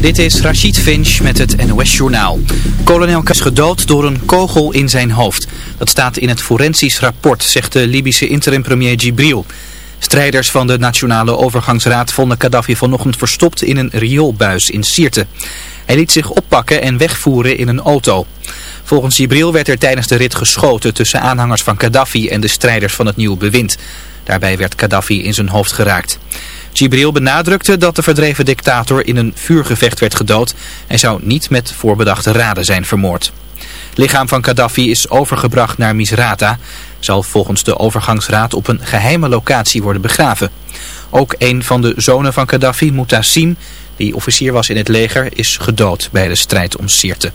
Dit is Rachid Finch met het NOS Journaal. Kolonel is gedood door een kogel in zijn hoofd. Dat staat in het forensisch rapport, zegt de Libische interim-premier Gibril. Strijders van de Nationale Overgangsraad vonden Gaddafi vanochtend verstopt in een rioolbuis in Sirte. Hij liet zich oppakken en wegvoeren in een auto. Volgens Gibril werd er tijdens de rit geschoten tussen aanhangers van Gaddafi en de strijders van het nieuwe bewind. Daarbij werd Gaddafi in zijn hoofd geraakt. Gibril benadrukte dat de verdreven dictator in een vuurgevecht werd gedood. Hij zou niet met voorbedachte raden zijn vermoord. Lichaam van Gaddafi is overgebracht naar Misrata. Zal volgens de overgangsraad op een geheime locatie worden begraven. Ook een van de zonen van Gaddafi, Mutassim, die officier was in het leger, is gedood bij de strijd om Sirte.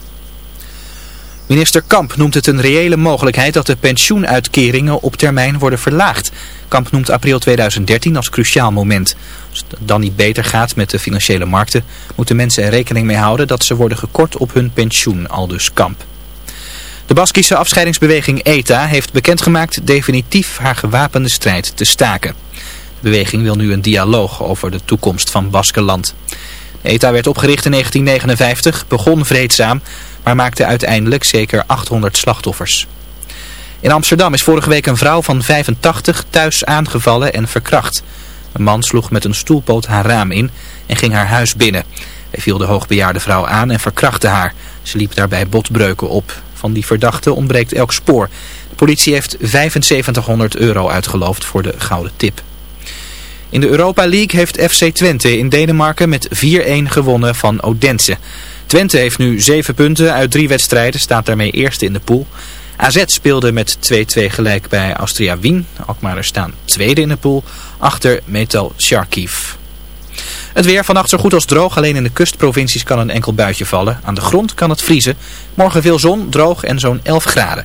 Minister Kamp noemt het een reële mogelijkheid dat de pensioenuitkeringen op termijn worden verlaagd. Kamp noemt april 2013 als cruciaal moment. Als het dan niet beter gaat met de financiële markten, moeten mensen er rekening mee houden dat ze worden gekort op hun pensioen, aldus Kamp. De Baskische afscheidingsbeweging ETA heeft bekendgemaakt definitief haar gewapende strijd te staken. De beweging wil nu een dialoog over de toekomst van Baskenland. ETA werd opgericht in 1959, begon vreedzaam, maar maakte uiteindelijk zeker 800 slachtoffers. In Amsterdam is vorige week een vrouw van 85 thuis aangevallen en verkracht. Een man sloeg met een stoelpoot haar raam in en ging haar huis binnen. Hij viel de hoogbejaarde vrouw aan en verkrachtte haar. Ze liep daarbij botbreuken op. Van die verdachte ontbreekt elk spoor. De politie heeft 7500 euro uitgeloofd voor de gouden tip. In de Europa League heeft FC Twente in Denemarken met 4-1 gewonnen van Odense. Twente heeft nu 7 punten uit 3 wedstrijden, staat daarmee eerste in de pool. AZ speelde met 2-2 gelijk bij Austria Wien. Alkmaar staan tweede in de pool, achter Metal Sharkiv. Het weer vannacht zo goed als droog, alleen in de kustprovincies kan een enkel buitje vallen. Aan de grond kan het vriezen. Morgen veel zon, droog en zo'n 11 graden.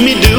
Me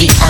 the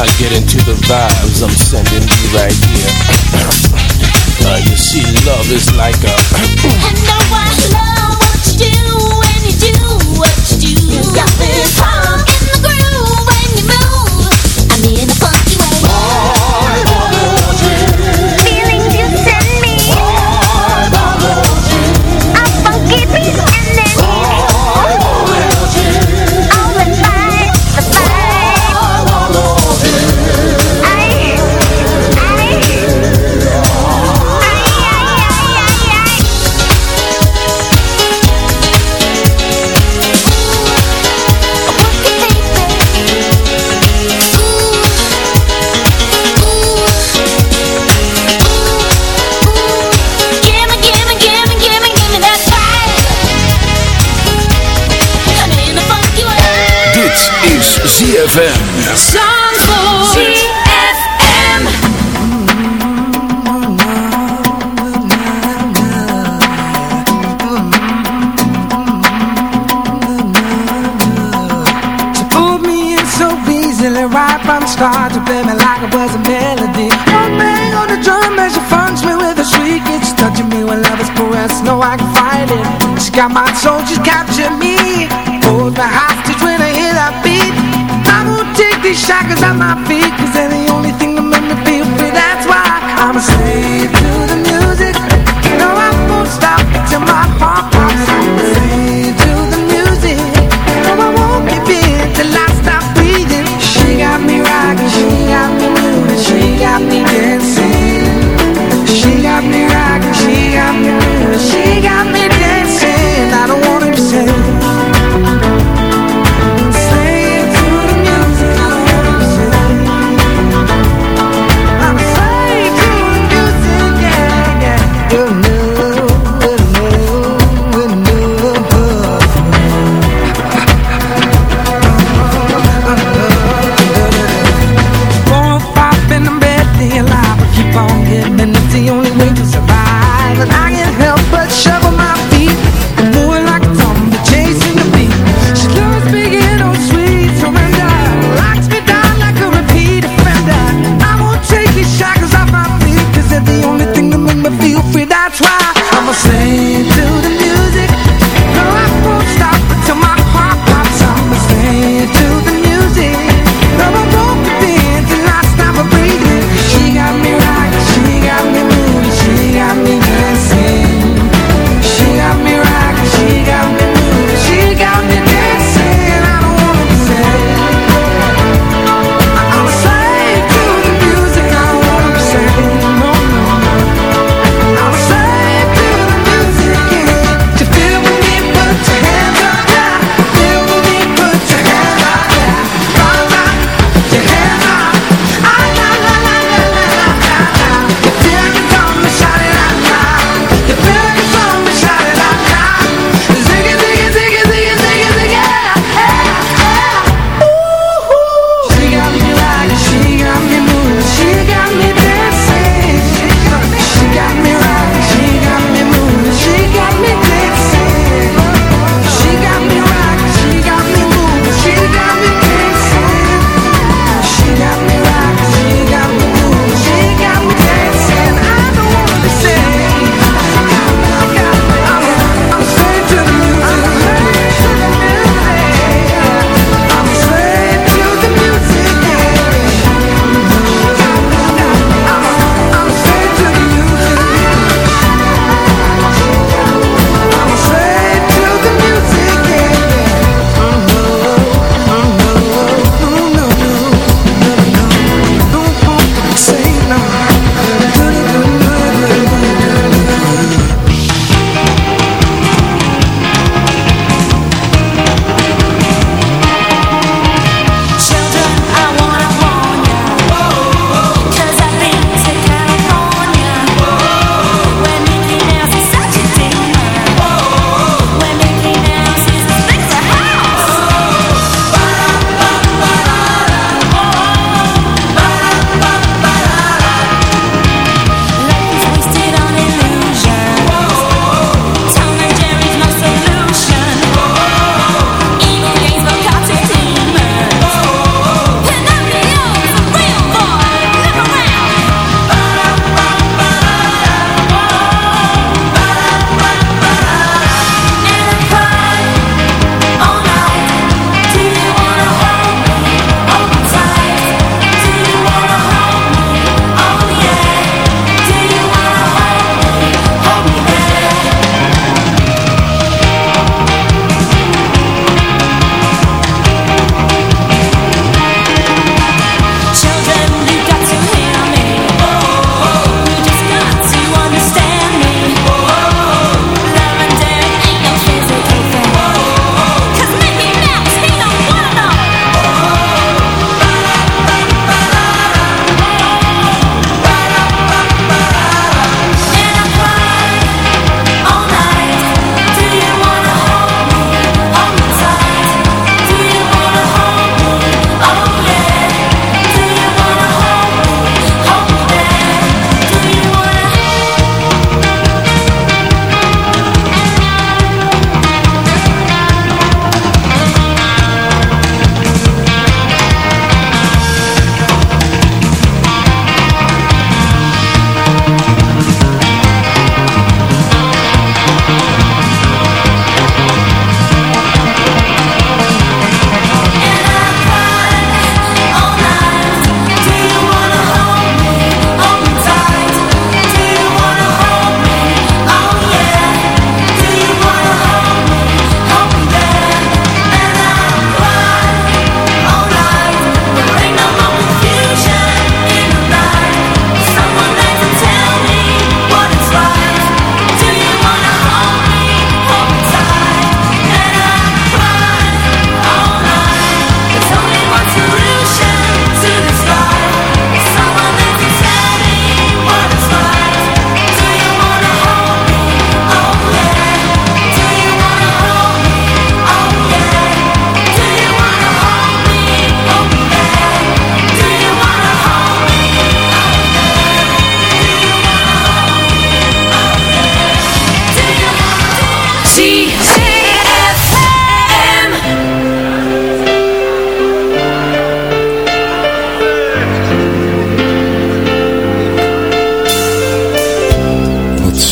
Now get into the vibes I'm sending you right here. uh, you see, love is like a. and now I love what you do when you do what you do. You got me in the groove when you move. ZFM. start to play me like it was a melody. One bang on the drum as she funks me with a shriek. It's touching me when love is pressed. No, I can fight it. She got my soul, she's got these shackles at my feet, cause in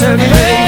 the recipe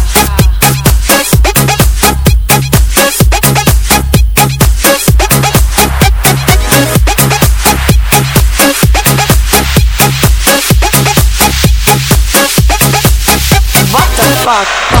What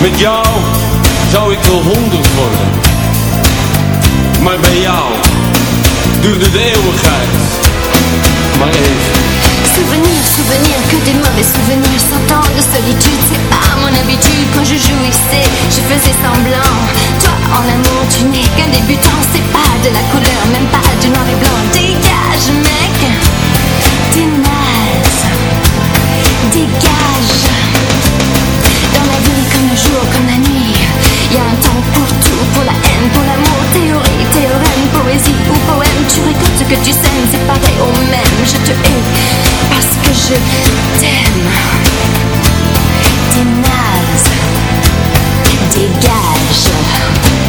Met jou zou ik wel honderd worden. Maar jou de eeuwigheid. Maar even. Souvenir, souvenir, que des mauvais souvenirs. Cent ans de solitude, c'est pas mon habitude. Quand je jouissais, je faisais semblant. Toi, en amour, tu n'es qu'un débutant. C'est pas de la couleur, même pas du noir et blanc. Dégage, mec, t'es naze Dégage jour, comme la nuit Y a un temps pour tout, pour la haine, pour l'amour Théorie, théorème, poésie ou poème Tu récoltes ce que tu sèmes, c'est pareil au même Je te hais parce que je t'aime T'es naze Dégage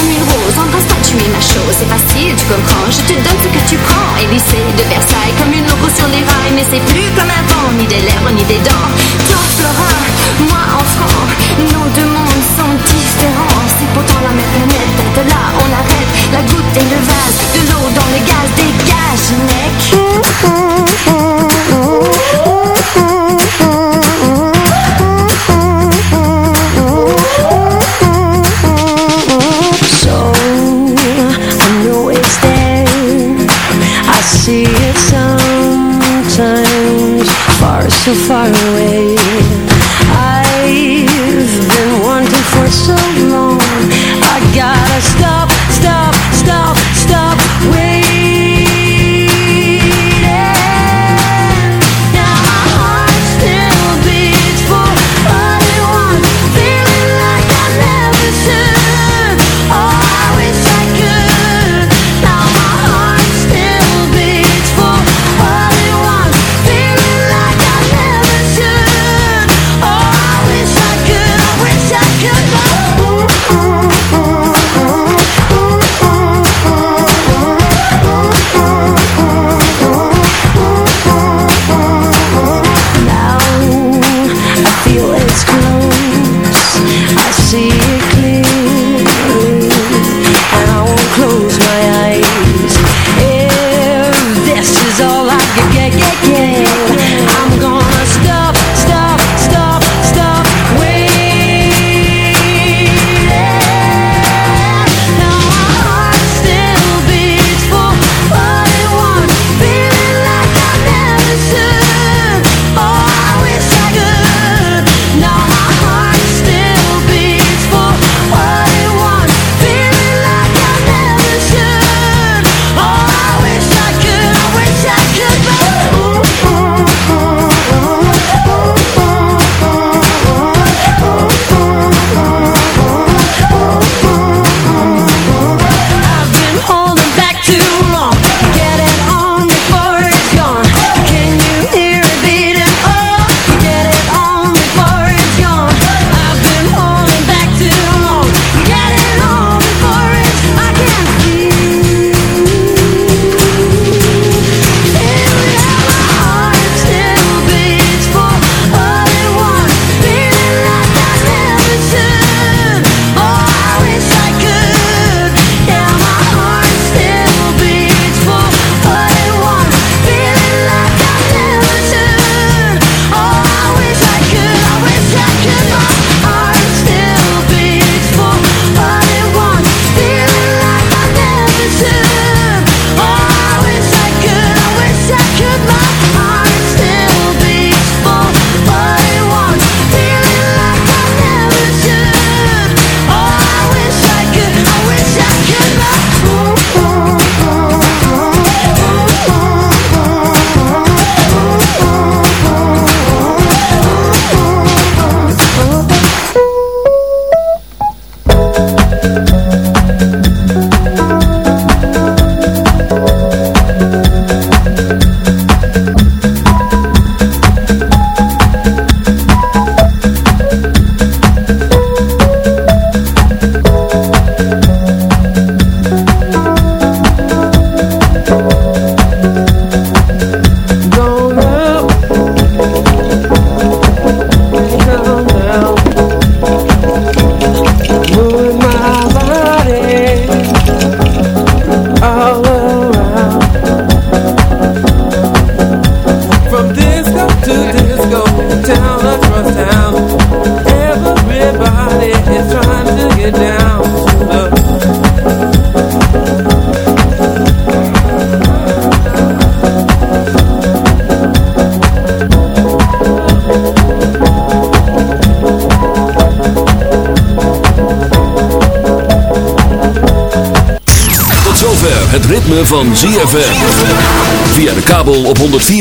comme une rose, embrasse-toi, tu es ma chose. C'est facile, tu comprends, je te donne ce que tu prends. Élysée de Versailles, comme une loco sur les rails. Mais c'est plus comme avant, ni des lèvres, ni des dents. Toi, Florin, moi, enfant Nos deux mondes sont différents. C'est pourtant la même planète, de là, on arrête La goutte et le vase, de l'eau dans le gaz Dégage, mec so far away.